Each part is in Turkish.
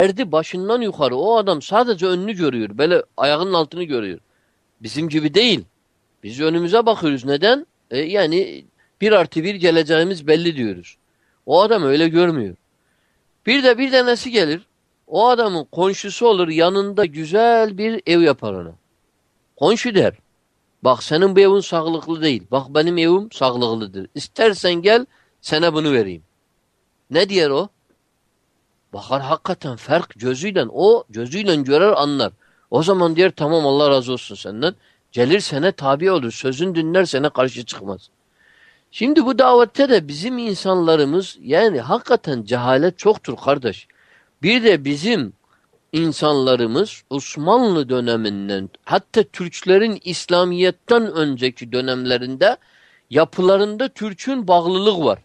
Erdi başından yukarı. O adam sadece önünü görüyor. Böyle ayağının altını görüyor. Bizim gibi değil. Biz önümüze bakıyoruz. Neden? E, yani bir artı bir geleceğimiz belli diyoruz. O adam öyle görmüyor. Bir de bir tanesi gelir. O adamın konşusu olur. Yanında güzel bir ev yapar ona. Konşu der. Bak senin bu evin sağlıklı değil. Bak benim evim sağlıklıdır. İstersen gel sana bunu vereyim. Ne diyer o? Bakar hakikaten fark gözüyle o gözüyle görer anlar. O zaman diyor tamam Allah razı olsun senden. Gelir sana tabi olur. Sözün dinler sana karşı çıkmaz. Şimdi bu davette de bizim insanlarımız yani hakikaten cehalet çoktur kardeş. Bir de bizim insanlarımız Osmanlı döneminden hatta Türklerin İslamiyet'ten önceki dönemlerinde yapılarında Türk'ün bağlılık var.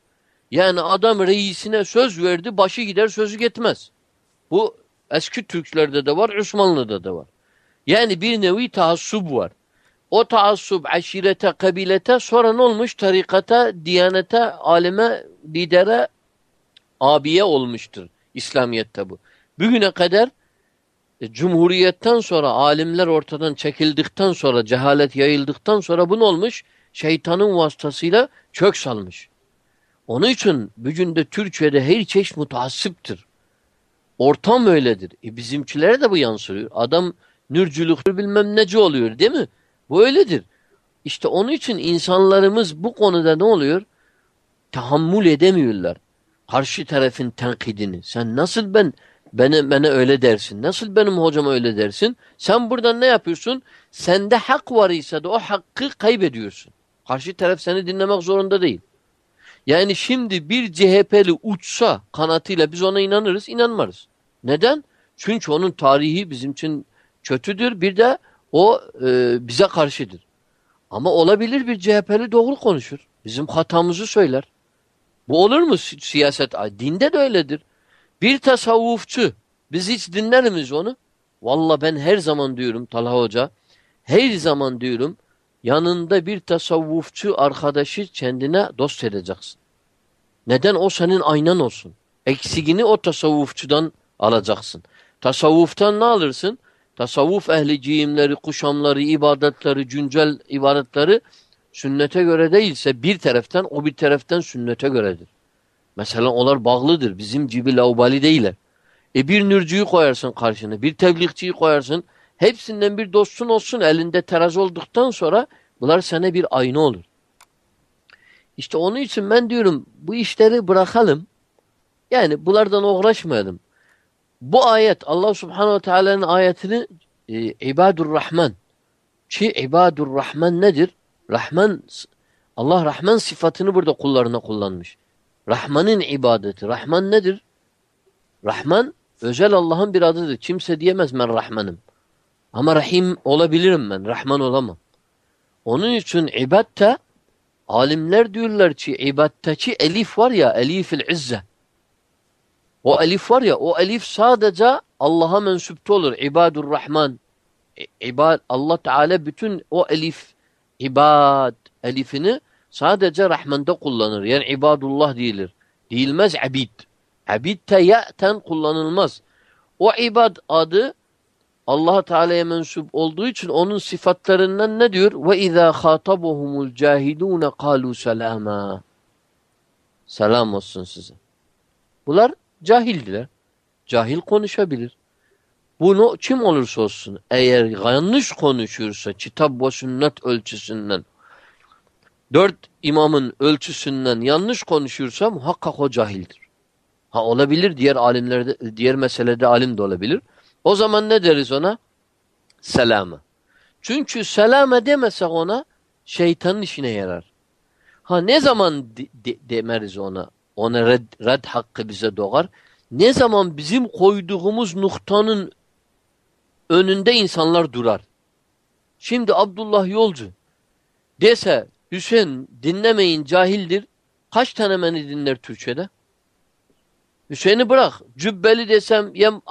Yani adam reisine söz verdi, başı gider sözü gitmez. Bu eski Türklerde de var, Osmanlı'da da var. Yani bir nevi taassub var. O taassub aşirete, kabilete sonra ne olmuş? Tarikata, diyanete, aleme, lidere, abiye olmuştur. İslamiyet'te bu. Bugüne kadar e, Cumhuriyetten sonra alimler ortadan çekildikten sonra cehalet yayıldıktan sonra bu ne olmuş? Şeytanın vasıtasıyla çök salmış. Onun için bugün de Türkiye'de her çeşit mutaassıptır. Ortam öyledir. E bizimkilere de bu yansıyor. Adam nürcülük bilmem neci oluyor değil mi? Bu öyledir. İşte onun için insanlarımız bu konuda ne oluyor? Tahammül edemiyorlar. Karşı tarafın tenkidini. Sen nasıl ben bana, bana öyle dersin? Nasıl benim hocama öyle dersin? Sen buradan ne yapıyorsun? Sende hak var ise de o hakkı kaybediyorsun. Karşı taraf seni dinlemek zorunda değil. Yani şimdi bir CHP'li uçsa kanatıyla biz ona inanırız, inanmarız. Neden? Çünkü onun tarihi bizim için kötüdür. Bir de o e, bize karşıdır. Ama olabilir bir CHP'li doğru konuşur. Bizim hatamızı söyler. Bu olur mu siyaset? Dinde de öyledir. Bir tasavvufçu biz hiç dinler miyiz onu? Valla ben her zaman diyorum Talha Hoca her zaman diyorum yanında bir tasavvufçu arkadaşı kendine dost edeceksin. Neden? O senin aynan olsun. Eksigini o tasavvufçudan alacaksın. Tasavvuftan ne alırsın? Tasavvuf ehli ciyimleri, kuşamları, ibadetleri, güncel ibadetleri sünnete göre değilse bir taraftan o bir taraftan sünnete göredir. Mesela onlar bağlıdır. Bizim gibi laubali değiller. E bir nürcüyü koyarsın karşına, bir tebliğçiyi koyarsın. Hepsinden bir dostun olsun elinde teraz olduktan sonra bunlar sana bir ayna olur. İşte onun için ben diyorum bu işleri bırakalım. Yani bunlardan uğraşmayalım. Bu ayet Allah subhanehu ve teala'nın ayetini e, İbadur Rahman. Ki İbadur Rahman nedir? Rahman Allah Rahman sıfatını burada kullarına kullanmış. Rahman'ın ibadeti. Rahman nedir? Rahman özel Allah'ın bir adıdır. Kimse diyemez ben Rahman'ım. Ama Rahim olabilirim ben. Rahman olamam. Onun için ibadte alimler diyorlar ki ibaddeki elif var ya elifil izze. O elif var ya o elif sadece Allah'a mensupta olur. İbadur Rahman. İbad, Allah Teala bütün o elif ibad elifini sadece Rahman'da kullanır. Yani ibadullah değildir. Değilmez abid. Abid teyyaten kullanılmaz. O ibad adı Allah Teala'ya mensup olduğu için onun sıfatlarından ne diyor? İzâ khâtabuhumul cahidûne kâlû selâmâ. Selam olsun size. Bunlar cahildiler. Cahil konuşabilir. Bunu kim olursa olsun eğer yanlış konuşursa kitap ve sünnet ölçüsünden dört imamın ölçüsünden yanlış konuşursa muhakkak o cahildir. Ha olabilir diğer alimlerde diğer meselede alim de olabilir. O zaman ne deriz ona? Selama. Çünkü selama demesek ona şeytanın işine yarar. Ha ne zaman de, de, demeriz ona? Ona red, red hakkı bize doğar. Ne zaman bizim koyduğumuz noktanın önünde insanlar durar. Şimdi Abdullah Yolcu dese Hüseyin dinlemeyin cahildir. Kaç tane beni dinler Türkçe'de? Hüseyin'i bırak. Cübbeli desem, yem,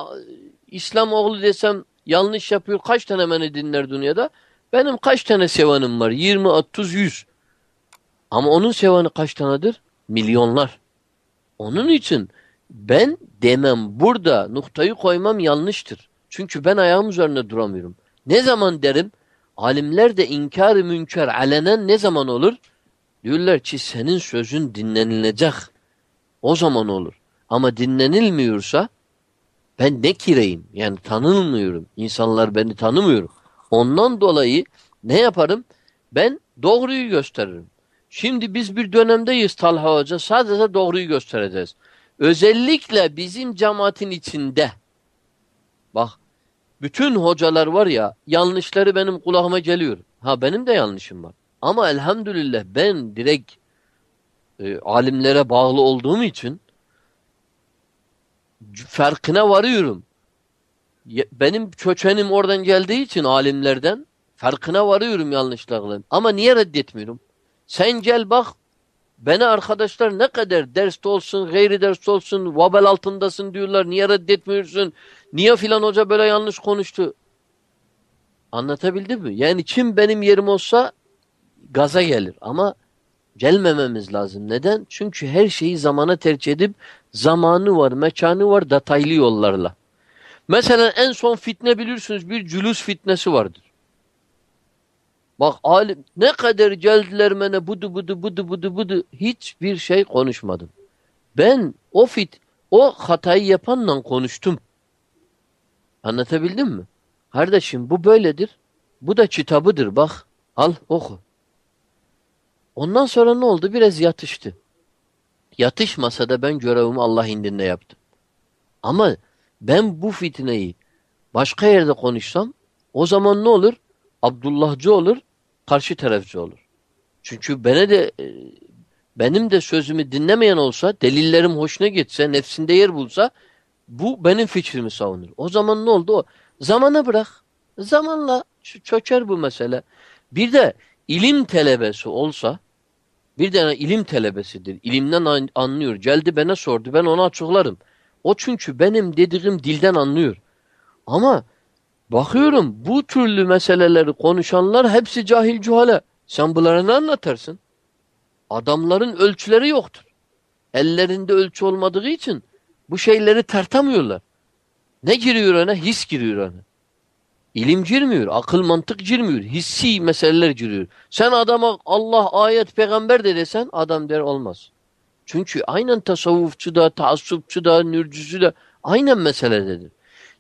İslam oğlu desem yanlış yapıyor. Kaç tane beni dinler dünyada? Benim kaç tane sevanım var? 20, 30, 100. Ama onun sevanı kaç tanedir? Milyonlar. Onun için ben demem burada noktayı koymam yanlıştır. Çünkü ben ayağım üzerinde duramıyorum. Ne zaman derim? Alimler de inkar-ı münker alenen ne zaman olur? Diyorlar ki senin sözün dinlenilecek. O zaman olur. Ama dinlenilmiyorsa ben ne kireyim? Yani tanınmıyorum. İnsanlar beni tanımıyor. Ondan dolayı ne yaparım? Ben doğruyu gösteririm. Şimdi biz bir dönemdeyiz Talha Hoca. Sadece doğruyu göstereceğiz. Özellikle bizim cemaatin içinde bak bütün hocalar var ya yanlışları benim kulağıma geliyor. Ha benim de yanlışım var. Ama elhamdülillah ben direkt e, alimlere bağlı olduğum için farkına varıyorum. Benim köçenim oradan geldiği için alimlerden farkına varıyorum yanlışlıklarım. Ama niye reddetmiyorum? Sen gel bak beni arkadaşlar ne kadar derste olsun, gayri derste olsun, vabel altındasın diyorlar. Niye reddetmiyorsun? Niye filan hoca böyle yanlış konuştu? Anlatabildim mi? Yani kim benim yerim olsa gaza gelir. Ama gelmememiz lazım. Neden? Çünkü her şeyi zamana tercih edip zamanı var, mekanı var detaylı yollarla. Mesela en son fitne bilirsiniz bir cülus fitnesi vardır. Bak alim ne kadar geldiler bana budu budu budu budu budu hiçbir şey konuşmadım. Ben o fit o hatayı yapanla konuştum. Anlatabildim mi? Kardeşim bu böyledir. Bu da kitabıdır bak. Al oku. Ondan sonra ne oldu? Biraz yatıştı. Yatışmasa da ben görevimi Allah indinde yaptım. Ama ben bu fitneyi başka yerde konuşsam o zaman ne olur? Abdullahcı olur, karşı tarafçı olur. Çünkü bana de e, benim de sözümü dinlemeyen olsa, delillerim hoşuna gitse, nefsinde yer bulsa bu benim fikrimi savunur. O zaman ne oldu o? Zamana bırak. Zamanla çöker bu mesele. Bir de ilim telebesi olsa bir tane ilim telebesidir. İlimden anlıyor. Geldi bana sordu. Ben ona açıklarım. O çünkü benim dediğim dilden anlıyor. Ama bakıyorum bu türlü meseleleri konuşanlar hepsi cahil cuhale. Sen bunlara ne anlatarsın? Adamların ölçüleri yoktur. Ellerinde ölçü olmadığı için bu şeyleri tartamıyorlar. Ne giriyor ona? His giriyor ona. İlim girmiyor, akıl mantık girmiyor, hissi meseleler giriyor. Sen adama Allah, ayet, peygamber de desen adam der olmaz. Çünkü aynen tasavvufçu da, taassupçu da, nürcüsü de aynen meselededir.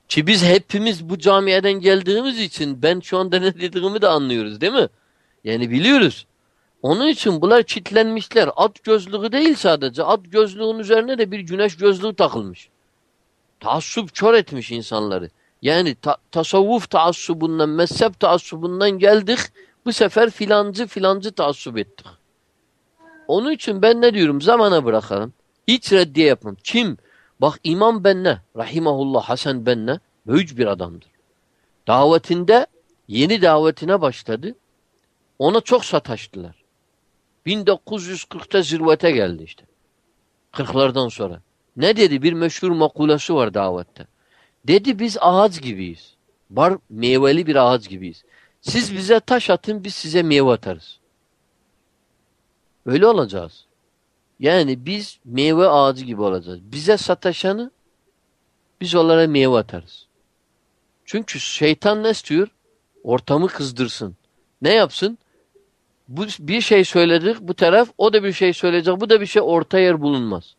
Ki biz hepimiz bu camiyeden geldiğimiz için ben şu anda ne dediğimi de anlıyoruz değil mi? Yani biliyoruz. Onun için bunlar çitlenmişler. At gözlüğü değil sadece. At gözlüğün üzerine de bir güneş gözlüğü takılmış. Taassup kör etmiş insanları. Yani ta tasavvuf taassubundan, mezhep taassubundan geldik. Bu sefer filancı filancı taassup ettik. Onun için ben ne diyorum? Zamana bırakalım. Hiç reddiye yapmam. Kim? Bak İmam Benne, Rahimahullah Hasan Benne büyük bir adamdır. Davetinde yeni davetine başladı. Ona çok sataştılar. 1940'ta zirvete geldi işte. 40'lardan sonra. Ne dedi? Bir meşhur makulası var davette. Dedi biz ağaç gibiyiz. Bar meyveli bir ağaç gibiyiz. Siz bize taş atın biz size meyve atarız. Öyle olacağız. Yani biz meyve ağacı gibi olacağız. Bize sataşanı biz onlara meyve atarız. Çünkü şeytan ne istiyor? Ortamı kızdırsın. Ne yapsın? Bu bir şey söyledik bu taraf o da bir şey söyleyecek bu da bir şey orta yer bulunmaz.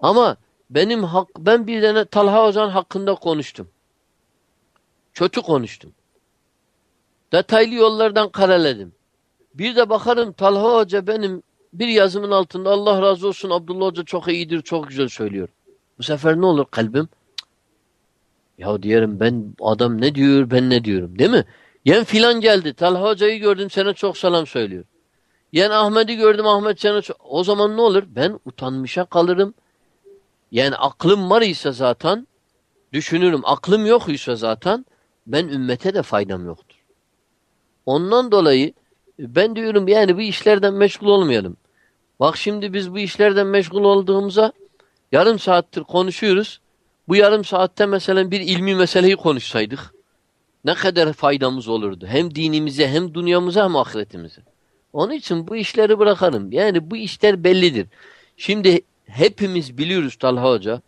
Ama benim hak ben bir tane Talha Ozan hakkında konuştum. Kötü konuştum. Detaylı yollardan kareledim. Bir de bakarım Talha Hoca benim bir yazımın altında Allah razı olsun Abdullah Hoca çok iyidir, çok güzel söylüyor. Bu sefer ne olur kalbim? Ya diyelim ben adam ne diyor ben ne diyorum değil mi? Yen filan geldi. Talha Hoca'yı gördüm sana çok selam söylüyor. Yen Ahmet'i gördüm Ahmet sana çok... O zaman ne olur? Ben utanmışa kalırım. Yani aklım var ise zaten düşünürüm. Aklım yok ise zaten ben ümmete de faydam yoktur. Ondan dolayı ben diyorum yani bu işlerden meşgul olmayalım. Bak şimdi biz bu işlerden meşgul olduğumuza yarım saattir konuşuyoruz. Bu yarım saatte mesela bir ilmi meseleyi konuşsaydık ne kadar faydamız olurdu. Hem dinimize hem dünyamıza hem ahiretimize. Onun için bu işleri bırakalım. Yani bu işler bellidir. Şimdi hepimiz biliyoruz Talha Hoca.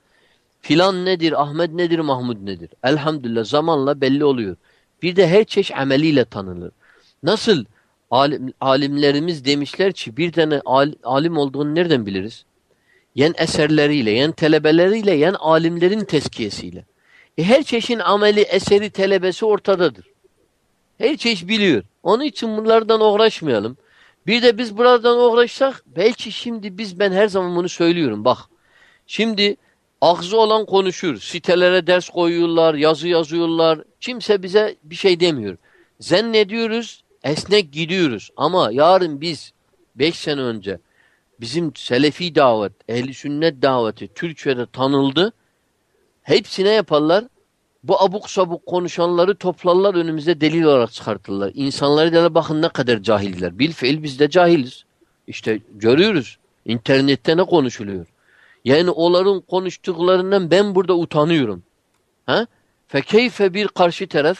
Filan nedir, Ahmet nedir, Mahmud nedir? Elhamdülillah zamanla belli oluyor. Bir de her çeşit ameliyle tanınır. Nasıl alim, alimlerimiz demişler ki bir tane al, alim olduğunu nereden biliriz? Yen eserleriyle, yen telebeleriyle, yen alimlerin tezkiyesiyle. E her çeşit ameli, eseri, telebesi ortadadır. Her çeşit biliyor. Onun için bunlardan uğraşmayalım. Bir de biz buradan uğraşsak belki şimdi biz ben her zaman bunu söylüyorum bak. Şimdi ağzı olan konuşur. Sitelere ders koyuyorlar, yazı yazıyorlar. Kimse bize bir şey demiyor. Zannediyoruz, esnek gidiyoruz. Ama yarın biz beş sene önce bizim selefi davet, ehli sünnet daveti Türkiye'de tanıldı. Hepsine yaparlar. Bu abuk sabuk konuşanları toplarlar önümüze delil olarak çıkartırlar. İnsanları derler bakın ne kadar cahiller. Bil fiil biz de cahiliz. İşte görüyoruz. İnternette ne konuşuluyor. Yani onların konuştuklarından ben burada utanıyorum. Ha? Fekeyfe bir karşı taraf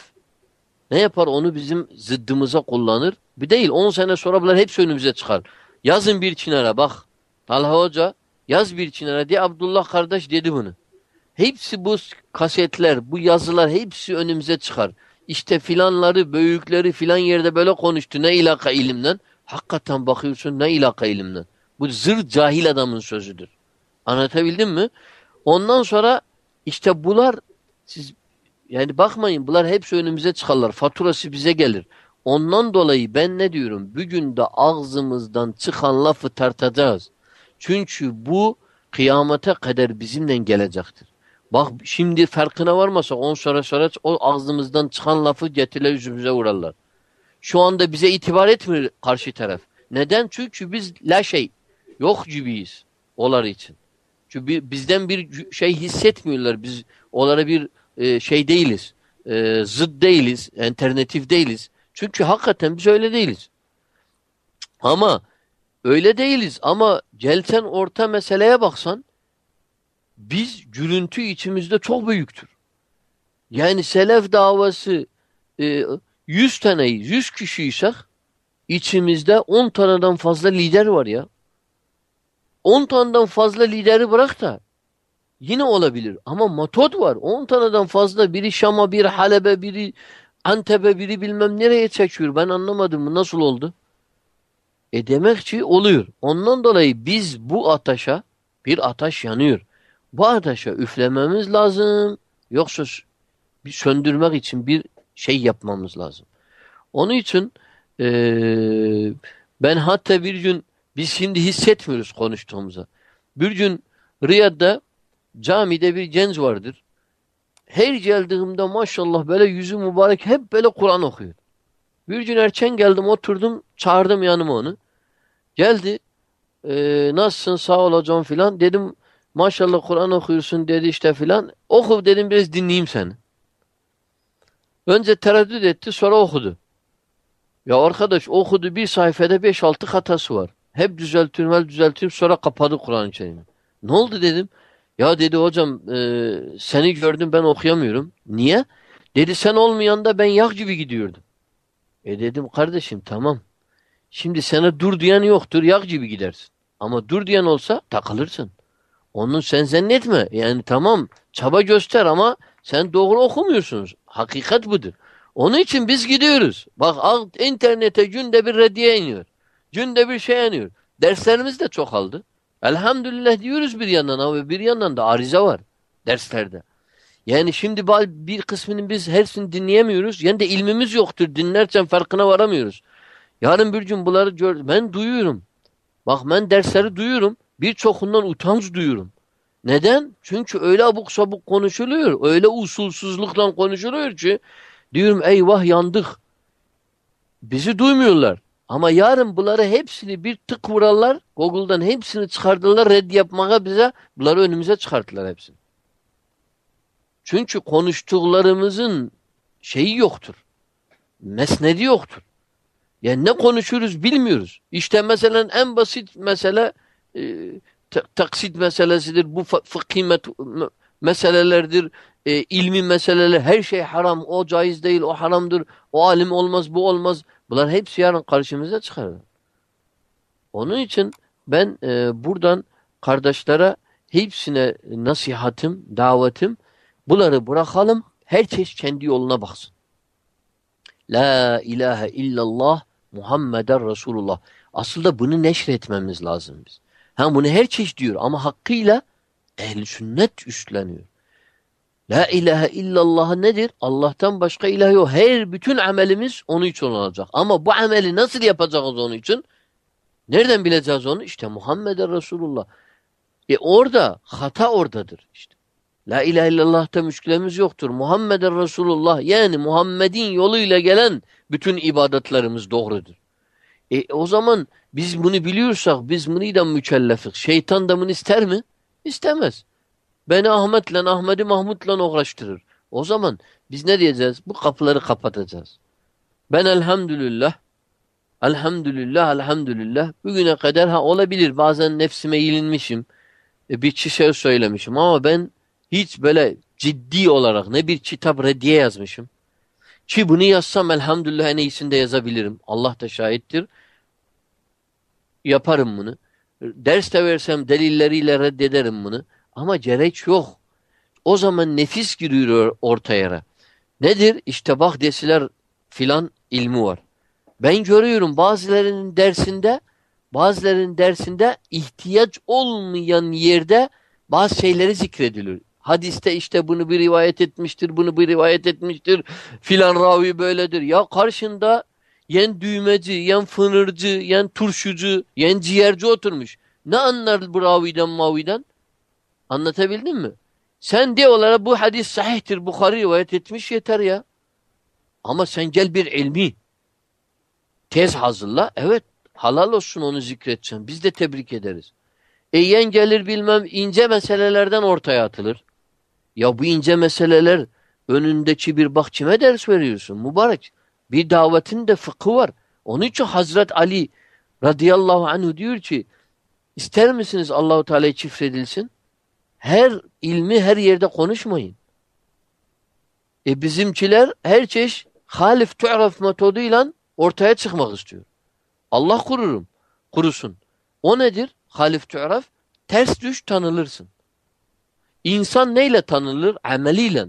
ne yapar? Onu bizim zıddımıza kullanır. Bir değil 10 sene sonra bunlar hepsi önümüze çıkar. Yazın bir çinara bak. Talha Hoca yaz bir çinara diye Abdullah kardeş dedi bunu. Hepsi bu kasetler, bu yazılar hepsi önümüze çıkar. İşte filanları, büyükleri filan yerde böyle konuştu. Ne ilaka ilimden? Hakikaten bakıyorsun ne ilaka ilimden. Bu zır cahil adamın sözüdür. Anlatabildim mi? Ondan sonra işte bunlar siz yani bakmayın bunlar hepsi önümüze çıkarlar. Faturası bize gelir. Ondan dolayı ben ne diyorum? Bugün de ağzımızdan çıkan lafı tartacağız. Çünkü bu kıyamete kadar bizimle gelecektir. Bak şimdi farkına varmasa on sonra sonra o ağzımızdan çıkan lafı getirirler yüzümüze vurarlar. Şu anda bize itibar etmiyor karşı taraf. Neden? Çünkü biz la şey yok gibiyiz onlar için. Çünkü bizden bir şey hissetmiyorlar. Biz onlara bir e, şey değiliz. E, zıt değiliz. Alternatif değiliz. Çünkü hakikaten biz öyle değiliz. Ama öyle değiliz. Ama gelsen orta meseleye baksan biz gürüntü içimizde çok büyüktür. Yani selef davası e, 100 taneyiz, 100 kişiysek içimizde 10 taneden fazla lider var ya. 10 taneden fazla lideri bırak da yine olabilir. Ama matod var. 10 taneden fazla biri Şam'a, biri Halep'e, biri Antep'e, biri bilmem nereye çekiyor. Ben anlamadım bu nasıl oldu? E demek ki oluyor. Ondan dolayı biz bu ataşa bir ataş yanıyor. Bu ateşe üflememiz lazım. Yoksa söndürmek için bir şey yapmamız lazım. Onun için e, ben hatta bir gün biz şimdi hissetmiyoruz konuştuğumuza. Bir gün Riyad'da camide bir genç vardır. Her geldiğimde maşallah böyle yüzü mübarek hep böyle Kur'an okuyor. Bir gün erken geldim oturdum çağırdım yanıma onu. Geldi e, nasılsın sağ ol hocam filan dedim Maşallah Kur'an okuyorsun dedi işte filan. Oku dedim biraz dinleyeyim seni. Önce tereddüt etti sonra okudu. Ya arkadaş okudu bir sayfada 5-6 hatası var. Hep düzeltiyorum, düzeltiyorum sonra kapadı Kur'an-ı Kerim'i. Ne oldu dedim. Ya dedi hocam e, seni gördüm ben okuyamıyorum. Niye? Dedi sen olmayanda ben yak gibi gidiyordum. E dedim kardeşim tamam. Şimdi sana dur diyen yoktur yak gibi gidersin. Ama dur diyen olsa takılırsın. Onun sen zannetme. Yani tamam çaba göster ama sen doğru okumuyorsunuz. Hakikat budur. Onun için biz gidiyoruz. Bak internete günde bir reddiye iniyor. Günde bir şey iniyor. Derslerimiz de çok aldı. Elhamdülillah diyoruz bir yandan ama bir yandan da arize var derslerde. Yani şimdi bir kısmını biz hepsini dinleyemiyoruz. Yani de ilmimiz yoktur. Dinlerken farkına varamıyoruz. Yarın bir gün bunları gör ben duyuyorum. Bak ben dersleri duyuyorum. Birçokundan utanç duyuyorum. Neden? Çünkü öyle abuk sabuk konuşuluyor. Öyle usulsüzlükle konuşuluyor ki diyorum eyvah yandık. Bizi duymuyorlar. Ama yarın bunları hepsini bir tık vurarlar. Google'dan hepsini çıkardılar. Red yapmaya bize bunları önümüze çıkarttılar hepsini. Çünkü konuştuklarımızın şeyi yoktur. Mesnedi yoktur. Yani ne konuşuruz bilmiyoruz. İşte mesela en basit mesele e, taksit meselesidir. Bu fıkhi meselelerdir. E, ilmi meseleler. Her şey haram. O caiz değil. O haramdır. O alim olmaz. Bu olmaz. Bunlar hepsi yarın karşımıza çıkar. Onun için ben e, buradan kardeşlere hepsine nasihatim, davetim bunları bırakalım. Herkes kendi yoluna baksın. La ilahe illallah Muhammeden Resulullah. Aslında bunu neşretmemiz lazım biz. Ha bunu herkes diyor ama hakkıyla ehl sünnet üstleniyor. La ilahe illallah nedir? Allah'tan başka ilah yok. Her bütün amelimiz onun için olacak. Ama bu ameli nasıl yapacağız onun için? Nereden bileceğiz onu? İşte Muhammeden Resulullah. E orada hata oradadır işte. La ilahe illallah'ta müşkilemiz yoktur. Muhammeden Resulullah yani Muhammed'in yoluyla gelen bütün ibadetlerimiz doğrudur. E o zaman biz bunu biliyorsak biz bundan mükellefik. Şeytan da bunu ister mi? İstemez. Beni Ahmet'le, Ahmet'i Mahmut'la uğraştırır. O zaman biz ne diyeceğiz? Bu kapıları kapatacağız. Ben elhamdülillah, elhamdülillah, elhamdülillah bugüne kadar ha olabilir bazen nefsime ilinmişim. E, bir şey söylemişim ama ben hiç böyle ciddi olarak ne bir kitap reddiye yazmışım. Ki bunu yazsam elhamdülillah en iyisini de yazabilirim. Allah da şahittir. Yaparım bunu. Ders de versem delilleriyle reddederim bunu. Ama gerek yok. O zaman nefis giriyor ortaya. Nedir? İşte bak desiler filan ilmi var. Ben görüyorum bazılarının dersinde bazılarının dersinde ihtiyaç olmayan yerde bazı şeyleri zikrediliyor. Hadiste işte bunu bir rivayet etmiştir, bunu bir rivayet etmiştir. Filan ravi böyledir. Ya karşında yen düğmeci, yen fınırcı, yen turşucu, yen ciğerci oturmuş. Ne anlar bu raviden maviden? Anlatabildim mi? Sen de olarak bu hadis sahihtir, Bukhari rivayet etmiş yeter ya. Ama sen gel bir ilmi tez hazırla. Evet halal olsun onu zikredeceksin. Biz de tebrik ederiz. E yen gelir bilmem ince meselelerden ortaya atılır. Ya bu ince meseleler önündeki bir bak kime ders veriyorsun mübarek. Bir davetin de fıkhı var. Onun için Hazret Ali radıyallahu anhu diyor ki ister misiniz Allahu Teala'yı çifredilsin? Her ilmi her yerde konuşmayın. E bizimkiler her çeşit halif tu'raf metoduyla ortaya çıkmak istiyor. Allah kururum. Kurusun. O nedir? Halif tu'raf. Ters düş tanılırsın. İnsan neyle tanınır? Ameliyle.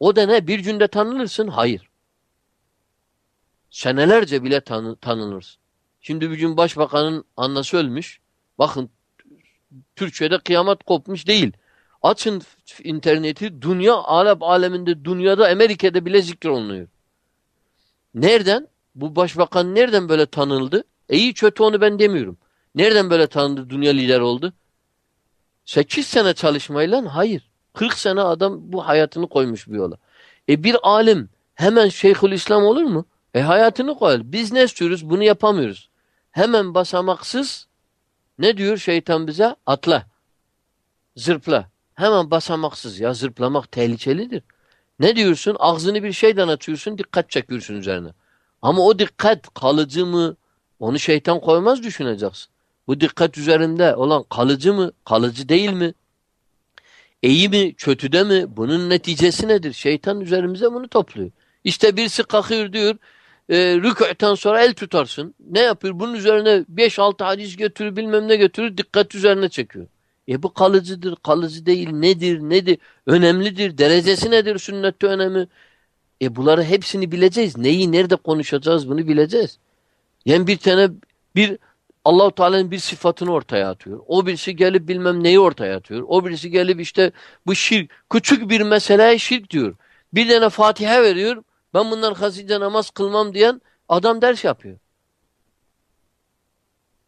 O da ne? Bir günde tanınırsın? Hayır. Senelerce bile tanı tanınırsın. Şimdi bir gün başbakanın annesi ölmüş. Bakın Türkçe'de kıyamet kopmuş değil. Açın interneti dünya Arap aleminde dünyada Amerika'da bile zikrolunuyor. Nereden? Bu başbakan nereden böyle tanındı? E iyi kötü onu ben demiyorum. Nereden böyle tanındı dünya lider oldu? 8 sene çalışmayla hayır. 40 sene adam bu hayatını koymuş bir yola. E bir alim hemen Şeyhül İslam olur mu? E hayatını koyar. Biz ne istiyoruz? Bunu yapamıyoruz. Hemen basamaksız ne diyor şeytan bize? Atla. Zırpla. Hemen basamaksız. Ya zırplamak tehlikelidir. Ne diyorsun? Ağzını bir şeyden açıyorsun, dikkat çekiyorsun üzerine. Ama o dikkat kalıcı mı? Onu şeytan koymaz düşüneceksin. Bu dikkat üzerinde olan kalıcı mı, kalıcı değil mi? İyi mi, kötüde mi? Bunun neticesi nedir? Şeytan üzerimize bunu topluyor. İşte birisi kalkıyor diyor, e, rükûten sonra el tutarsın. Ne yapıyor? Bunun üzerine 5-6 hadis götürür, bilmem ne götürür, dikkat üzerine çekiyor. E bu kalıcıdır, kalıcı değil, nedir, nedir? Önemlidir, derecesi nedir sünnette önemi? E bunları hepsini bileceğiz. Neyi, nerede konuşacağız bunu bileceğiz. Yani bir tane, bir Allahu Teala'nın bir sıfatını ortaya atıyor. O birisi gelip bilmem neyi ortaya atıyor. O birisi gelip işte bu şirk, küçük bir meseleye şirk diyor. Bir tane Fatiha veriyor. Ben bundan hazince namaz kılmam diyen adam ders yapıyor.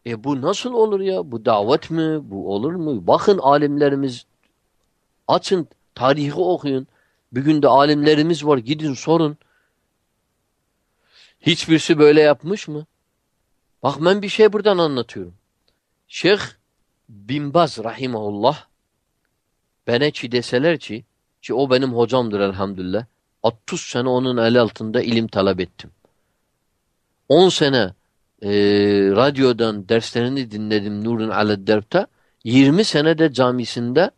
E bu nasıl olur ya? Bu davet mi? Bu olur mu? Bakın alimlerimiz açın tarihi okuyun. Bugün de alimlerimiz var. Gidin sorun. Hiçbirisi böyle yapmış mı? Bak ben bir şey buradan anlatıyorum. Şeyh Binbaz rahimahullah bana ki deseler ki ki o benim hocamdır elhamdülillah 30 sene onun el altında ilim talep ettim. 10 sene e, radyodan derslerini dinledim Nurun Aleddev'te. 20 sene de camisinde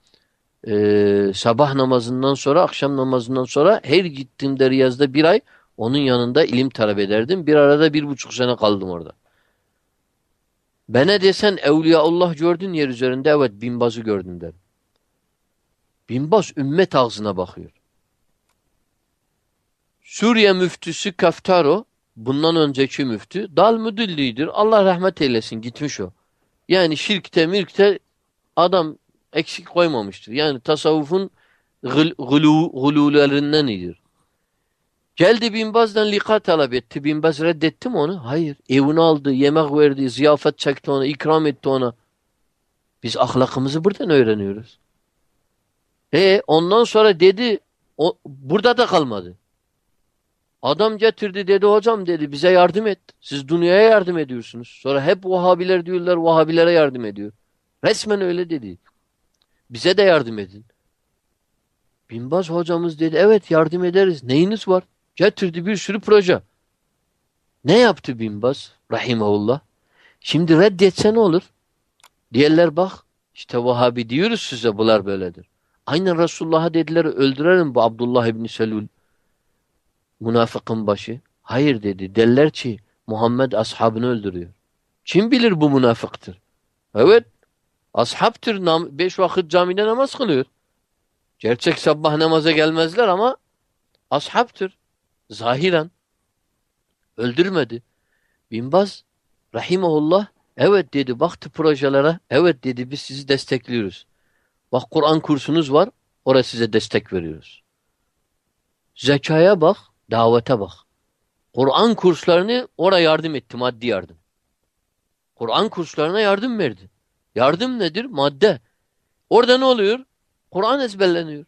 e, sabah namazından sonra akşam namazından sonra her gittiğimde Riyaz'da bir ay onun yanında ilim talep ederdim. Bir arada bir buçuk sene kaldım orada. Bana desen Evliyaullah gördün yer üzerinde evet binbazı gördüm derim. Binbaz ümmet ağzına bakıyor. Suriye müftüsü Kaftaro bundan önceki müftü dal müdüllüydür. Allah rahmet eylesin gitmiş o. Yani şirkte mirkte adam eksik koymamıştır. Yani tasavvufun gıl, gulu, gululerindendir. Geldi Binbaz'dan lika talep etti. Binbaz reddetti mi onu? Hayır. Evini aldı, yemek verdi, ziyafet çekti ona, ikram etti ona. Biz ahlakımızı buradan öğreniyoruz. E ondan sonra dedi o, burada da kalmadı. Adam getirdi dedi hocam dedi bize yardım et. Siz dünyaya yardım ediyorsunuz. Sonra hep Vahabiler diyorlar Vahabilere yardım ediyor. Resmen öyle dedi. Bize de yardım edin. Binbaz hocamız dedi evet yardım ederiz. Neyiniz var? Getirdi bir sürü proje. Ne yaptı Binbaz? Rahimahullah. Şimdi reddetse ne olur? Diğerler bak işte Vahabi diyoruz size bunlar böyledir. Aynen Resulullah'a dediler öldürelim bu Abdullah İbni Selul. Münafıkın başı. Hayır dedi. Derler ki Muhammed ashabını öldürüyor. Kim bilir bu münafıktır? Evet. Ashabtır. Beş vakit camide namaz kılıyor. Gerçek sabah namaza gelmezler ama ashabtır. Zahiren. Öldürmedi. Binbaz Rahimahullah evet dedi baktı projelere. Evet dedi biz sizi destekliyoruz. Bak Kur'an kursunuz var. Oraya size destek veriyoruz. Zekaya bak. Davete bak. Kur'an kurslarını oraya yardım etti. Maddi yardım. Kur'an kurslarına yardım verdi. Yardım nedir? Madde. Orada ne oluyor? Kur'an ezberleniyor.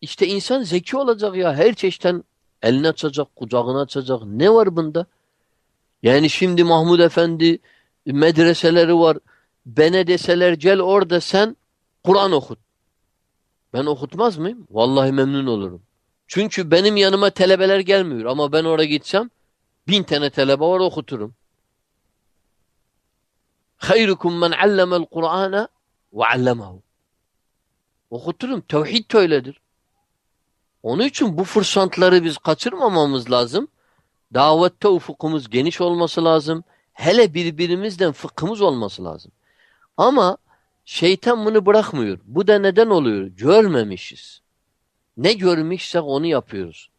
İşte insan zeki olacak ya. Her çeşitten elini açacak, kucağını açacak. Ne var bunda? Yani şimdi Mahmud Efendi medreseleri var. Bene deseler gel orada sen Kur'an okut. Ben okutmaz mıyım? Vallahi memnun olurum. Çünkü benim yanıma telebeler gelmiyor. Ama ben oraya gitsem bin tane telebe var okuturum. Hayrukum men allemel Kur'ane ve allemehu. Okuturum. Tevhid de öyledir. Onun için bu fırsatları biz kaçırmamamız lazım. Davette ufukumuz geniş olması lazım. Hele birbirimizden fıkhımız olması lazım. Ama şeytan bunu bırakmıyor. Bu da neden oluyor? Görmemişiz. Ne görmüşsek onu yapıyoruz.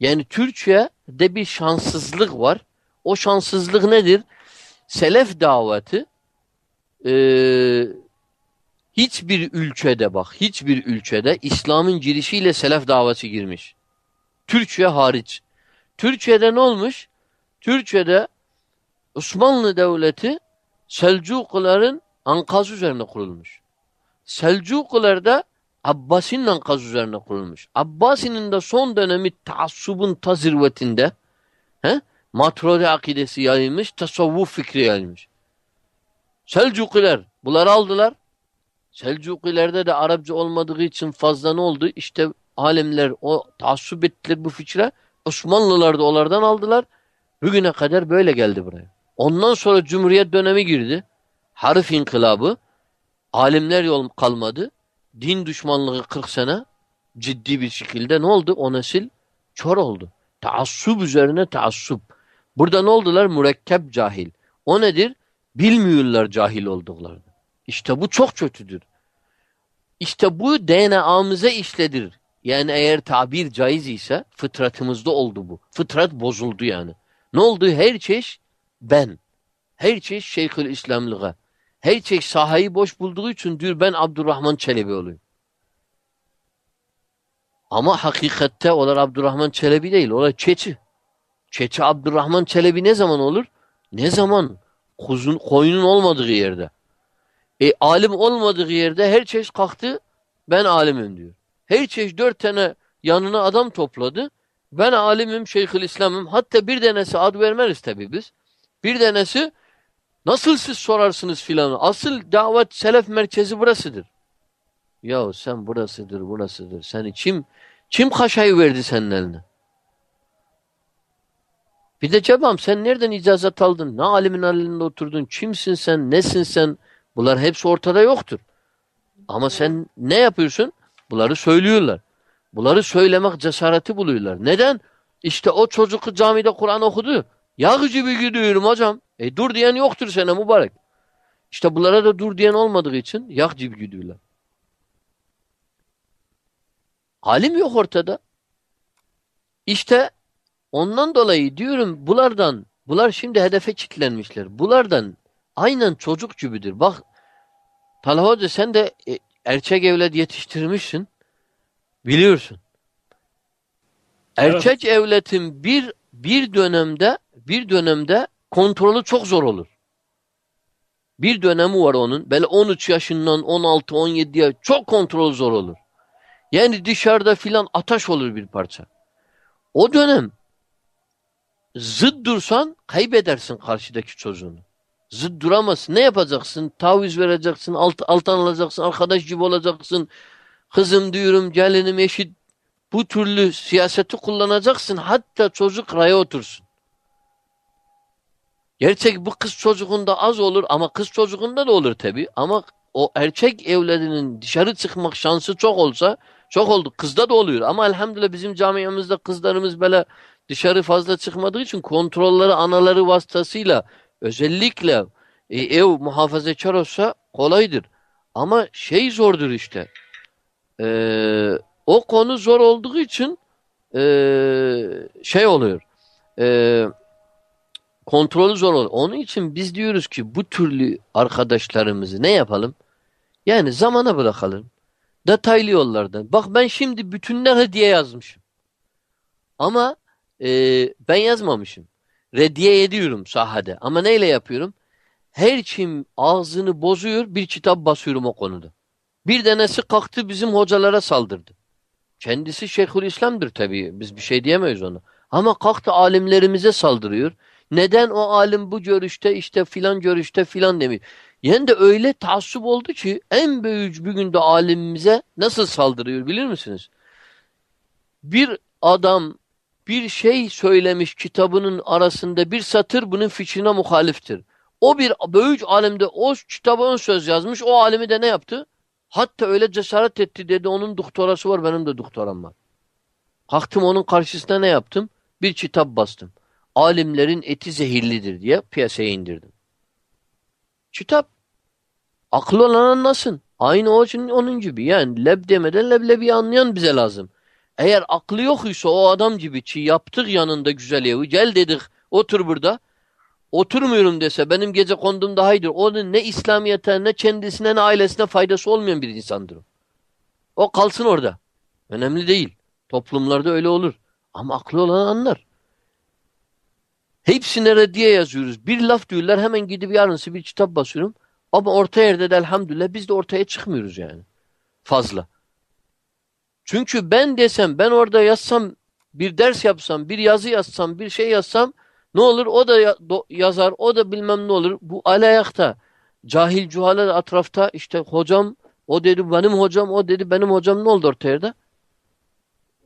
Yani Türkçe'de bir şanssızlık var. O şanssızlık nedir? Selef daveti e, hiçbir ülkede bak, hiçbir ülkede İslam'ın girişiyle selef davası girmiş. Türkçe hariç. Türkiye'de ne olmuş? Türkiye'de Osmanlı Devleti Selçukluların ankaz üzerine kurulmuş. Selçuklularda Abbasi'nin ankaz üzerine kurulmuş. Abbasi'nin de son dönemi taassubun ta zirvetinde he? matrodi akidesi yayılmış, tasavvuf fikri yayılmış. Selçuklular bunları aldılar. Selçuklularda de Arapça olmadığı için fazla ne oldu? İşte alimler o taassup ettiler bu fikre. Osmanlılar da onlardan aldılar. Bugüne kadar böyle geldi buraya. Ondan sonra Cumhuriyet dönemi girdi. Harf inkılabı. Alimler yol kalmadı. Din düşmanlığı 40 sene ciddi bir şekilde ne oldu? O nesil çor oldu. Taassup üzerine taassup. Burada ne oldular? Mürekkep cahil. O nedir? Bilmiyorlar cahil olduklarını. İşte bu çok kötüdür. İşte bu DNA'mıza işledir. Yani eğer tabir caiz ise fıtratımızda oldu bu. Fıtrat bozuldu yani. Ne oldu? Her çeşit ben. Her çeşit Şeyhül İslamlığa. Her çeşit sahayı boş bulduğu için diyor ben Abdurrahman Çelebi olayım. Ama hakikatte olar Abdurrahman Çelebi değil. Olar Çeçi. Çeçi Abdurrahman Çelebi ne zaman olur? Ne zaman? Kuzun, koyunun olmadığı yerde. E alim olmadığı yerde her çeşit kalktı ben alimim diyor. Her çeşit dört tane yanına adam topladı. Ben alimim, Şeyhül İslam'ım. Hatta bir denesi ad vermeriz tabi biz. Bir denesi nasıl siz sorarsınız filanı. Asıl davet selef merkezi burasıdır. Ya sen burasıdır, burasıdır. Seni kim kim kaşayı verdi senin eline? Bir de cebam sen nereden icazet aldın? Ne alimin elinde oturdun? Kimsin sen? Nesin sen? Bunlar hepsi ortada yoktur. Ama sen ne yapıyorsun? Bunları söylüyorlar. Bunları söylemek cesareti buluyorlar. Neden? İşte o çocuk camide Kur'an okudu. Yağ gibi gidiyorum hocam. E dur diyen yoktur sana mübarek. İşte bunlara da dur diyen olmadığı için yak gibi gidiyorlar. Alim yok ortada. İşte ondan dolayı diyorum bulardan, bular şimdi hedefe kilitlenmişler. Bulardan aynen çocuk gibidir. Bak Talha Hoca sen de e, erkek evlat yetiştirmişsin. Biliyorsun. Erkek evet. evletin bir bir dönemde bir dönemde kontrolü çok zor olur. Bir dönemi var onun. Böyle 13 yaşından 16 17 yaş çok kontrol zor olur. Yani dışarıda filan ataş olur bir parça. O dönem zıt dursan kaybedersin karşıdaki çocuğunu. Zıt duramazsın. Ne yapacaksın? Taviz vereceksin, alt, alttan alacaksın, arkadaş gibi olacaksın. Kızım diyorum, gelinim, eşit. Bu türlü siyaseti kullanacaksın. Hatta çocuk raya otursun. Gerçek bu kız çocuğunda az olur ama kız çocuğunda da olur tabi. Ama o erkek evladının dışarı çıkmak şansı çok olsa çok oldu. Kızda da oluyor ama elhamdülillah bizim camiamızda kızlarımız böyle dışarı fazla çıkmadığı için kontrolleri anaları vasıtasıyla özellikle e, ev muhafazakar olsa kolaydır. Ama şey zordur işte. Ee, o konu zor olduğu için e, şey oluyor. E, kontrolü zor oluyor. Onun için biz diyoruz ki bu türlü arkadaşlarımızı ne yapalım? Yani zamana bırakalım. Detaylı yollardan. Bak ben şimdi bütünler hediye yazmışım. Ama e, ben yazmamışım. Reddiye ediyorum sahada. Ama neyle yapıyorum? Her kim ağzını bozuyor bir kitap basıyorum o konuda. Bir denesi kalktı bizim hocalara saldırdı. Kendisi Şeyhülislam'dır tabii. Biz bir şey diyemeyiz ona. Ama kalktı alimlerimize saldırıyor. Neden o alim bu görüşte işte filan görüşte filan demiyor. Yani de öyle taassup oldu ki en büyük bir günde alimimize nasıl saldırıyor bilir misiniz? Bir adam bir şey söylemiş kitabının arasında bir satır bunun fikrine muhaliftir. O bir büyük alimde o kitaba ön söz yazmış. O alimi de ne yaptı? Hatta öyle cesaret etti dedi. Onun doktorası var benim de doktoram var. Kalktım onun karşısına ne yaptım? Bir kitap bastım. Alimlerin eti zehirlidir diye piyasaya indirdim. Kitap. Aklı olan anlasın. Aynı o için onun gibi. Yani leb demeden leblebi anlayan bize lazım. Eğer aklı yok ise o adam gibi çi yaptık yanında güzel evi gel dedik otur burada. Oturmuyorum dese benim gece kondum daha iyidir. Onun ne İslamiyet'e ne kendisine ne ailesine faydası olmayan bir insandır. O kalsın orada. Önemli değil. Toplumlarda öyle olur. Ama aklı olan anlar. Hepsine reddiye yazıyoruz. Bir laf diyorlar hemen gidip yarınsı bir kitap basıyorum. Ama orta yerde de elhamdülillah biz de ortaya çıkmıyoruz yani. Fazla. Çünkü ben desem, ben orada yazsam, bir ders yapsam, bir yazı yazsam, bir şey yazsam ne olur? O da yazar, o da bilmem ne olur. Bu alayakta, cahil cuhale etrafta işte hocam, o dedi benim hocam, o dedi benim hocam ne oldu orta yerde?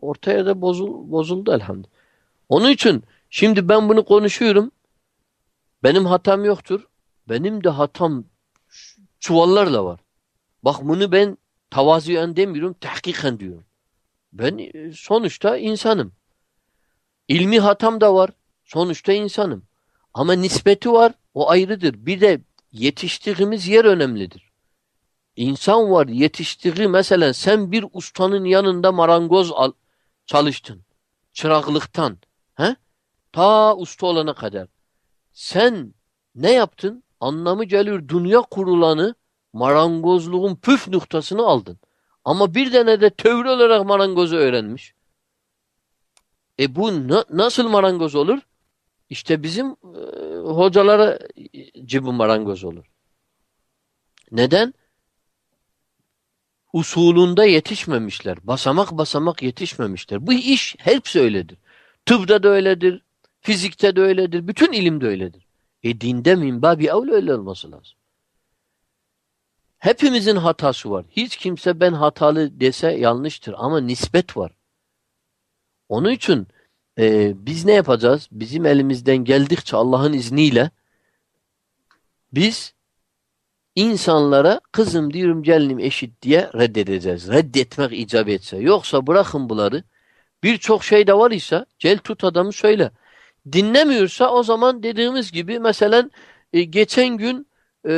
Orta yerde bozul, bozuldu elhamdülillah. Onun için şimdi ben bunu konuşuyorum. Benim hatam yoktur. Benim de hatam çuvallarla var. Bak bunu ben tavaziyen demiyorum, tahkiken diyorum. Ben e, sonuçta insanım. İlmi hatam da var. Sonuçta insanım. Ama nispeti var. O ayrıdır. Bir de yetiştiğimiz yer önemlidir. İnsan var yetiştiği mesela sen bir ustanın yanında marangoz al, çalıştın. Çıraklıktan. He? Ta usta olana kadar. Sen ne yaptın? Anlamı geliyor dünya kurulanı marangozluğun püf noktasını aldın. Ama bir tane de tevri olarak marangozu öğrenmiş. E bu na nasıl marangoz olur? İşte bizim e, hocalara cibi marangoz olur. Neden? Usulunda yetişmemişler. Basamak basamak yetişmemişler. Bu iş hepsi öyledir. Tıbda da öyledir. Fizikte de öyledir. Bütün ilimde öyledir. E dinde minbabi evle öyle olması lazım. Hepimizin hatası var. Hiç kimse ben hatalı dese yanlıştır ama nispet var. Onun için e, biz ne yapacağız? Bizim elimizden geldikçe Allah'ın izniyle biz insanlara kızım diyorum gelinim eşit diye reddedeceğiz. Reddetmek icap etse. Yoksa bırakın bunları. Birçok şey de var ise gel tut adamı söyle. Dinlemiyorsa o zaman dediğimiz gibi mesela e, geçen gün e,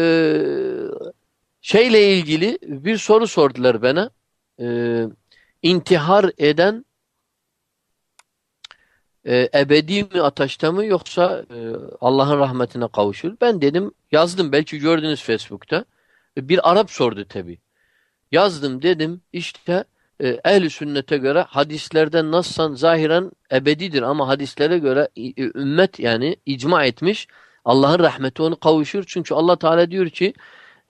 şeyle ilgili bir soru sordular bana. Ee, intihar eden e, ebedi mi ateşte mi yoksa e, Allah'ın rahmetine kavuşur? Ben dedim yazdım belki gördünüz Facebook'ta. Bir Arap sordu tabi. Yazdım dedim işte e, ehl sünnete göre hadislerden nassan zahiren ebedidir ama hadislere göre e, ümmet yani icma etmiş Allah'ın rahmeti onu kavuşur. Çünkü Allah Teala diyor ki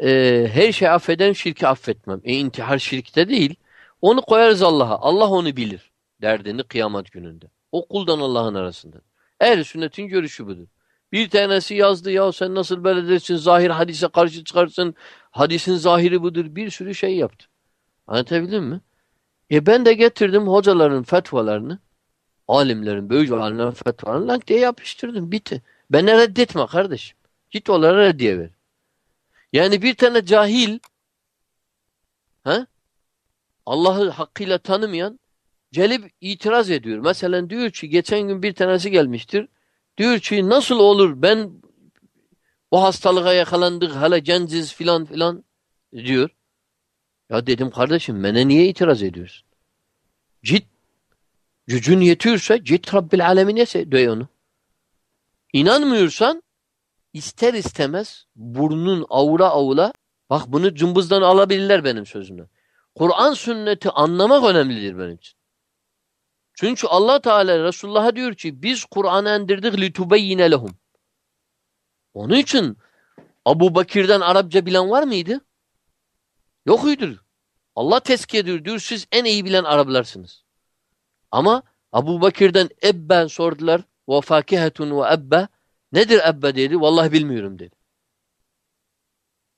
e, her şey affeden şirki affetmem. E intihar şirkte değil. Onu koyarız Allah'a. Allah onu bilir derdini kıyamet gününde. O kuldan Allah'ın arasında. Ehl sünnetin görüşü budur. Bir tanesi yazdı ya sen nasıl böyle dersin zahir hadise karşı çıkarsın hadisin zahiri budur bir sürü şey yaptı. Anlatabildim mi? E ben de getirdim hocaların fetvalarını alimlerin, böyücü alimlerin fetvalarını diye yapıştırdım. Bitti. Ben reddetme kardeşim. Git onlara reddiye ver. Yani bir tane cahil he? Allah'ı hakkıyla tanımayan gelip itiraz ediyor. Mesela diyor ki geçen gün bir tanesi gelmiştir. Diyor ki nasıl olur ben bu hastalığa yakalandık hala genciz filan filan diyor. Ya dedim kardeşim bana niye itiraz ediyorsun? Git. Gücün yetiyorsa git Rabbil alemine de onu. İnanmıyorsan ister istemez burnun avura avula bak bunu cımbızdan alabilirler benim sözümden. Kur'an sünneti anlamak önemlidir benim için. Çünkü Allah Teala Resulullah'a diyor ki biz Kur'an'ı indirdik litubeyyine lehum. Onun için Abu Bakir'den Arapça bilen var mıydı? Yok uydur. Allah tezkiye ediyor. Diyor siz en iyi bilen Araplarsınız. Ama Abu Bakir'den ebben sordular. Ve fakihetun ve ebbe. Nedir ebbe dedi. Vallahi bilmiyorum dedi.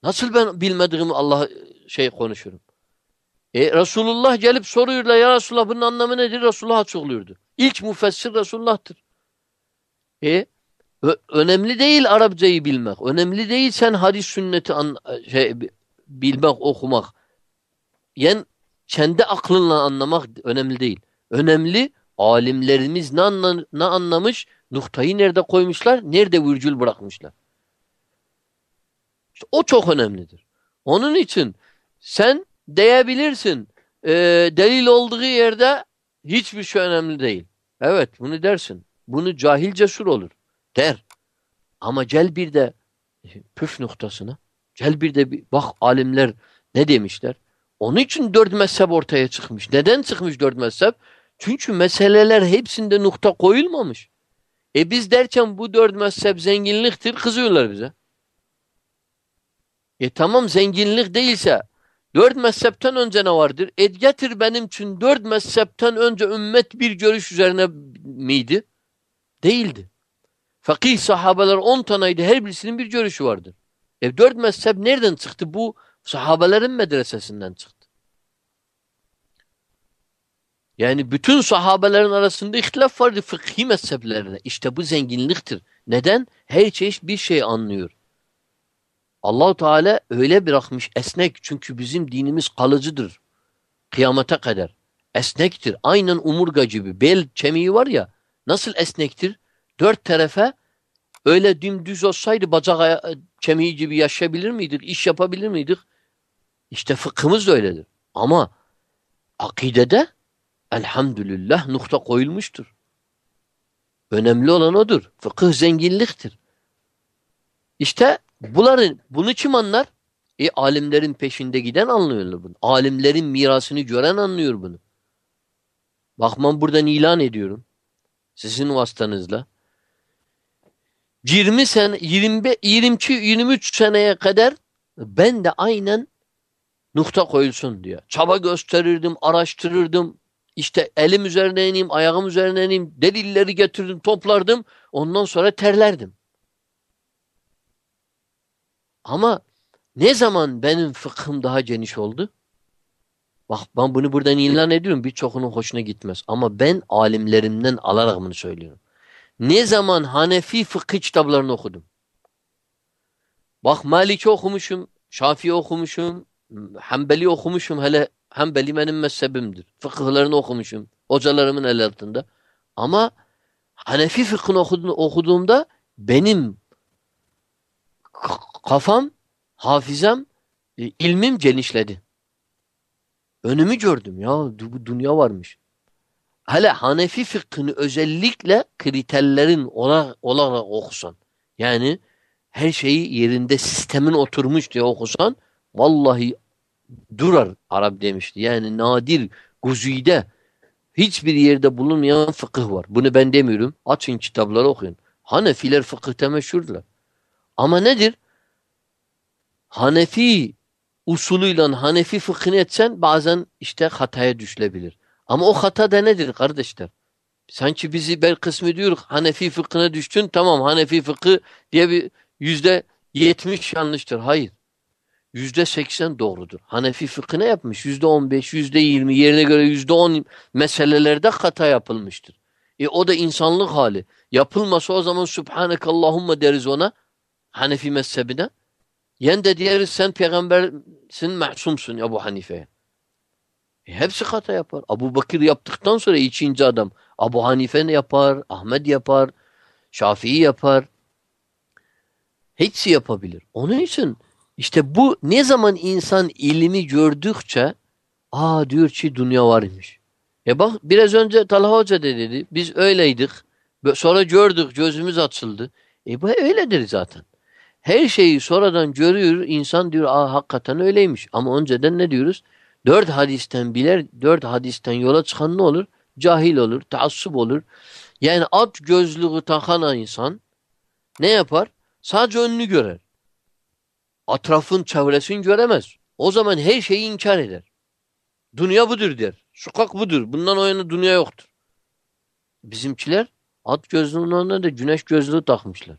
Nasıl ben bilmediğimi Allah şey konuşurum. E, Resulullah gelip soruyorlar ya Resulullah bunun anlamı nedir? Resulullah açıklıyordu. İlk müfessir Resulullah'tır. E, önemli değil Arapçayı bilmek. Önemli değil sen hadis sünneti an, şey, bilmek, okumak. Yani kendi aklınla anlamak önemli değil. Önemli alimlerimiz ne, anla, ne anlamış, noktayı nerede koymuşlar, nerede virgül bırakmışlar. İşte o çok önemlidir. Onun için sen diyebilirsin. E, delil olduğu yerde hiçbir şey önemli değil. Evet bunu dersin. Bunu cahil cesur olur. Der. Ama gel bir de püf noktasına. Gel bir de bir, bak alimler ne demişler. Onun için dört mezhep ortaya çıkmış. Neden çıkmış dört mezhep? Çünkü meseleler hepsinde nokta koyulmamış. E biz derken bu dört mezhep zenginliktir kızıyorlar bize. E tamam zenginlik değilse Dört mezhepten önce ne vardır? E getir benim için dört mezhepten önce ümmet bir görüş üzerine miydi? Değildi. Fakih sahabeler on taneydi. Her birisinin bir görüşü vardır. E dört mezhep nereden çıktı? Bu sahabelerin medresesinden çıktı. Yani bütün sahabelerin arasında ihtilaf vardı fıkhi mezheplerine. İşte bu zenginliktir. Neden? Her çeşit bir şey anlıyor. Allahu Teala öyle bırakmış esnek çünkü bizim dinimiz kalıcıdır. Kıyamete kadar. Esnektir. Aynen umurga gibi. Bel kemiği var ya nasıl esnektir? Dört tarafa öyle dümdüz olsaydı bacak kemiği gibi yaşayabilir miydik? İş yapabilir miydik? İşte fıkhımız da öyledir. Ama akidede elhamdülillah nokta koyulmuştur. Önemli olan odur. Fıkıh zenginliktir. İşte Bunların, bunu kim anlar? E alimlerin peşinde giden anlıyorlar bunu. Alimlerin mirasını gören anlıyor bunu. Bak ben buradan ilan ediyorum. Sizin vasıtanızla. 20 sene, 25, 22, 23 seneye kadar ben de aynen nokta koyulsun diye. Çaba gösterirdim, araştırırdım. İşte elim üzerine ineyim, ayağım üzerine ineyim, delilleri getirdim, toplardım. Ondan sonra terlerdim. Ama ne zaman benim fıkhım daha geniş oldu? Bak ben bunu buradan ilan ediyorum. Birçokunun hoşuna gitmez. Ama ben alimlerimden alarak bunu söylüyorum. Ne zaman Hanefi fıkıh kitaplarını okudum. Bak Maliki okumuşum, Şafii okumuşum, Hanbeli okumuşum. Hele Hanbeli benim mezhebimdir. Fıkıhlarını okumuşum. Hocalarımın el altında. Ama Hanefi fıkhını okuduğumda benim kafam, hafızam, e, ilmim genişledi. Önümü gördüm ya bu dünya varmış. Hele Hanefi fıkhını özellikle kriterlerin olarak, olarak okusan. Yani her şeyi yerinde sistemin oturmuş diye okusan vallahi durar Arap demişti. Yani nadir, guzide hiçbir yerde bulunmayan fıkıh var. Bunu ben demiyorum. Açın kitapları okuyun. Hanefiler fıkıhta meşhurdular. Ama nedir? Hanefi usulüyle Hanefi fıkhını etsen bazen işte hataya düşülebilir. Ama o hata da nedir kardeşler? Sanki bizi bel kısmı diyoruz Hanefi fıkhına düştün tamam Hanefi fıkhı diye bir yüzde yetmiş yanlıştır. Hayır. Yüzde seksen doğrudur. Hanefi fıkhı ne yapmış? Yüzde on beş, yüzde yirmi yerine göre yüzde on meselelerde hata yapılmıştır. E o da insanlık hali. Yapılmasa o zaman Subhanekallahumma deriz ona Hanefi mezhebine. Yen de diyeriz sen peygambersin, mahsumsun ya bu Hanife'ye. E hepsi hata yapar. Abu Bakır yaptıktan sonra ikinci adam. Abu Hanife ne yapar? Ahmet yapar. Şafii yapar. Hepsi yapabilir. Onun için işte bu ne zaman insan ilmi gördükçe aa diyor ki dünya varmış. E bak biraz önce Talha Hoca da dedi. Biz öyleydik. Sonra gördük gözümüz açıldı. E bu öyledir zaten. Her şeyi sonradan görüyor insan diyor aa hakikaten öyleymiş. Ama önceden ne diyoruz? Dört hadisten biler, dört hadisten yola çıkan ne olur? Cahil olur, taassup olur. Yani at gözlüğü takan insan ne yapar? Sadece önünü görer. Atrafın çevresini göremez. O zaman her şeyi inkar eder. Dünya budur der. Sokak budur. Bundan o dünya yoktur. Bizimkiler at gözlüğünün de güneş gözlüğü takmışlar.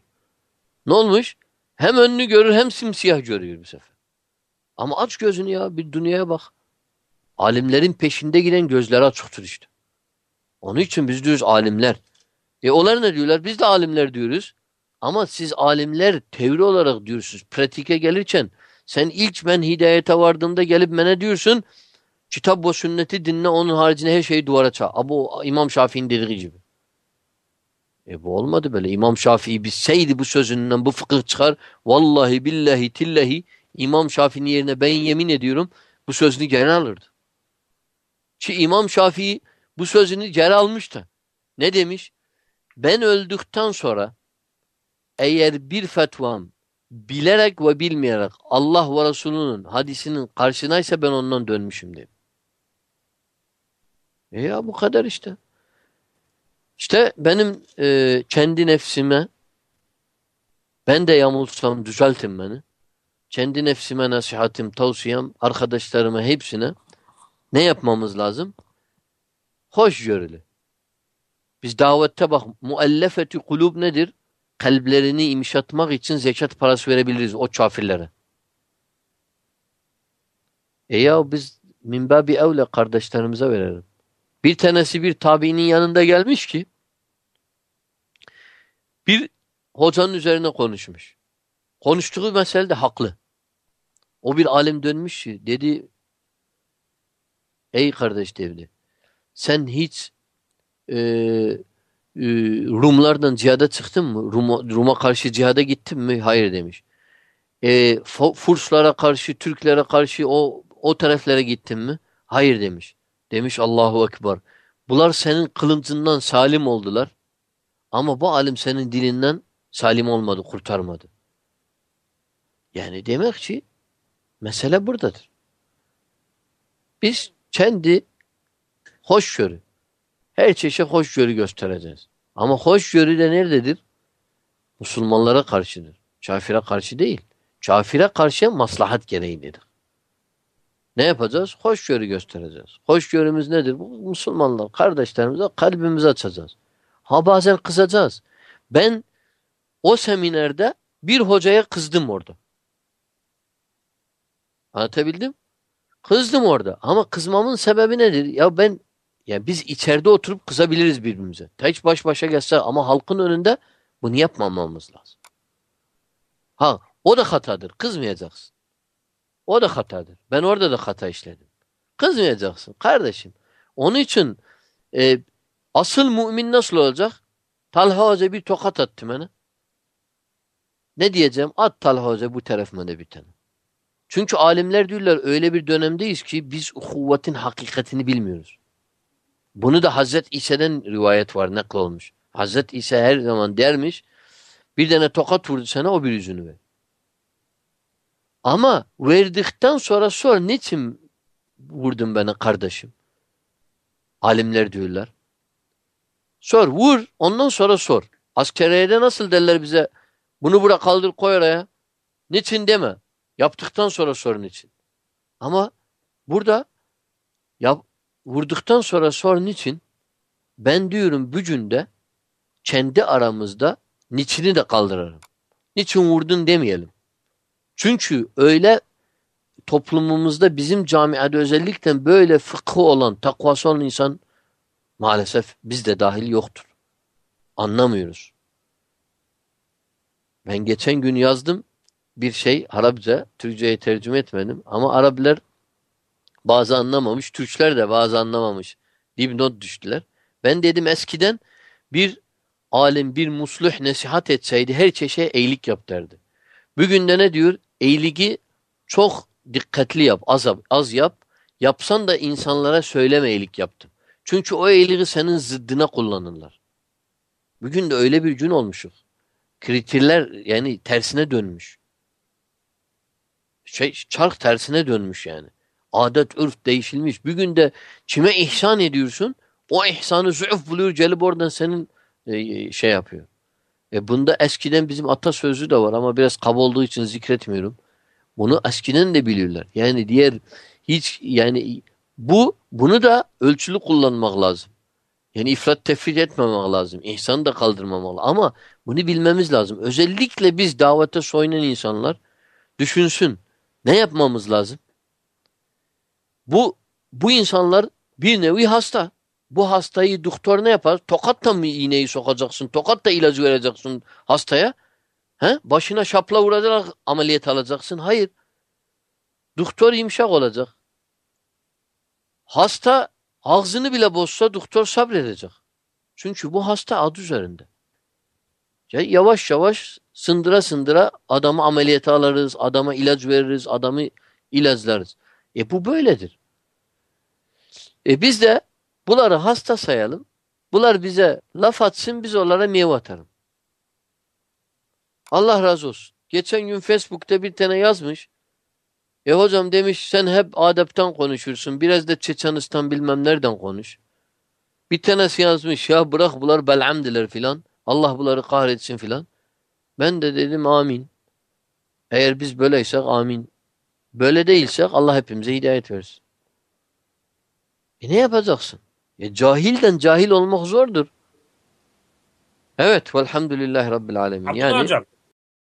Ne olmuş? Hem önünü görür hem simsiyah görüyor bu sefer. Ama aç gözünü ya bir dünyaya bak. Alimlerin peşinde giden gözleri açıktır işte. Onun için biz diyoruz alimler. E onlar ne diyorlar? Biz de alimler diyoruz. Ama siz alimler teori olarak diyorsunuz. Pratike gelirken sen ilk ben hidayete vardığımda gelip bana diyorsun kitap ve sünneti dinle onun haricinde her şeyi duvara çağ. Bu İmam Şafii'nin dediği gibi. E bu olmadı böyle. İmam Şafii bilseydi bu sözünden bu fıkıh çıkar. Vallahi billahi tillahi İmam Şafii'nin yerine ben yemin ediyorum bu sözünü geri alırdı. Ki İmam Şafii bu sözünü geri almıştı. Ne demiş? Ben öldükten sonra eğer bir fetvam bilerek ve bilmeyerek Allah ve Resulünün hadisinin karşınaysa ben ondan dönmüşüm dedim. E ya bu kadar işte. İşte benim e, kendi nefsime ben de yamulsam düzeltin beni. Kendi nefsime nasihatim, tavsiyem, arkadaşlarıma hepsine ne yapmamız lazım? Hoşgörülü. Biz davette bak muellefeti kulub nedir? Kalplerini imşatmak için zekat parası verebiliriz o kafirlere. E ya biz minbabi evle kardeşlerimize verelim. Bir tanesi bir tabiinin yanında gelmiş ki bir hocanın üzerine konuşmuş. Konuştuğu mesele de haklı. O bir alim dönmüş ki dedi ey kardeş devli sen hiç e, Rumlardan cihada çıktın mı? Rum'a Rum'a karşı cihada gittin mi? Hayır demiş. E, Furslara karşı, Türklere karşı o o taraflara gittin mi? Hayır demiş. Demiş Allahu Ekber. Bunlar senin kılıncından salim oldular. Ama bu alim senin dilinden salim olmadı, kurtarmadı. Yani demek ki mesele buradadır. Biz kendi hoşgörü, her çeşit hoşgörü göstereceğiz. Ama hoşgörü de nerededir? Müslümanlara karşıdır. Kafire karşı değil. Kafire karşı maslahat gereğidir. Ne yapacağız? Hoşgörü göstereceğiz. Hoşgörümüz nedir? Bu Müslümanlar, kardeşlerimize kalbimizi açacağız. Ha bazen kızacağız. Ben o seminerde bir hocaya kızdım orada. Anlatabildim? Kızdım orada. Ama kızmamın sebebi nedir? Ya ben ya biz içeride oturup kızabiliriz birbirimize. Hiç baş başa gelse ama halkın önünde bunu yapmamamız lazım. Ha o da hatadır. Kızmayacaksın. O da hatadır. Ben orada da hata işledim. Kızmayacaksın kardeşim. Onun için e, asıl mümin nasıl olacak? Talha Hoca bir tokat attı bana. Ne diyeceğim? At Talha Hoca bu tarafıma da bir tane. Çünkü alimler diyorlar öyle bir dönemdeyiz ki biz kuvvetin hakikatini bilmiyoruz. Bunu da Hazret İsa'dan rivayet var olmuş. Hazret İsa her zaman dermiş bir tane tokat vurdu sana o bir yüzünü ver. Ama verdikten sonra sor niçin vurdun bana kardeşim? Alimler diyorlar. Sor vur ondan sonra sor. Askeriyede nasıl derler bize bunu bırak kaldır koy oraya. Niçin deme. Yaptıktan sonra sor niçin. Ama burada yap, vurduktan sonra sor niçin. Ben diyorum bücünde kendi aramızda niçini de kaldırırım. Niçin vurdun demeyelim. Çünkü öyle toplumumuzda bizim camiada özellikle böyle fıkhı olan, takvası olan insan maalesef bizde dahil yoktur. Anlamıyoruz. Ben geçen gün yazdım bir şey Arapça, Türkçe'ye tercüme etmedim ama Araplar bazı anlamamış, Türkler de bazı anlamamış. Dipnot düştüler. Ben dedim eskiden bir alim, bir musluh nesihat etseydi her çeşe iyilik yap derdi. Bugün de ne diyor? İyiliği çok dikkatli yap, az, az yap. Yapsan da insanlara söyleme iyilik yaptım. Çünkü o iyiliği senin zıddına kullanırlar. Bugün de öyle bir gün olmuşuz. Kriterler yani tersine dönmüş. Şey, çark tersine dönmüş yani. Adet, ürf değişilmiş. Bugün de kime ihsan ediyorsun? O ihsanı zü'f buluyor, gelip oradan senin e, şey yapıyor. E bunda eskiden bizim atasözü de var ama biraz kaba olduğu için zikretmiyorum. Bunu eskiden de biliyorlar. Yani diğer hiç yani bu bunu da ölçülü kullanmak lazım. Yani ifrat tefrit etmemek lazım. İhsanı da kaldırmamak lazım. Ama bunu bilmemiz lazım. Özellikle biz davete soyunan insanlar düşünsün. Ne yapmamız lazım? Bu bu insanlar bir nevi hasta. Bu hastayı doktor ne yapar? Tokatla mı iğneyi sokacaksın? Tokatla ilacı vereceksin hastaya? He? Başına şapla vurarak ameliyat alacaksın. Hayır. Doktor yumuşak olacak. Hasta ağzını bile bozsa doktor sabredecek. Çünkü bu hasta adı üzerinde. Yavaş yavaş sındıra sındıra adamı ameliyata alırız, adama ilaç veririz, adamı ilaclarız. E bu böyledir. E biz de Bunları hasta sayalım. Bunlar bize laf atsın biz onlara meyve atarım. Allah razı olsun. Geçen gün Facebook'ta bir tane yazmış. E hocam demiş sen hep adepten konuşursun. Biraz da Çeçenistan bilmem nereden konuş. Bir tanesi yazmış ya bırak bunlar belamdiler filan. Allah bunları kahretsin filan. Ben de dedim amin. Eğer biz böyleysek amin. Böyle değilsek Allah hepimize hidayet versin. E ne yapacaksın? E, cahilden cahil olmak zordur. Evet. Velhamdülillahi Rabbil alemin. Abdullah yani, hocam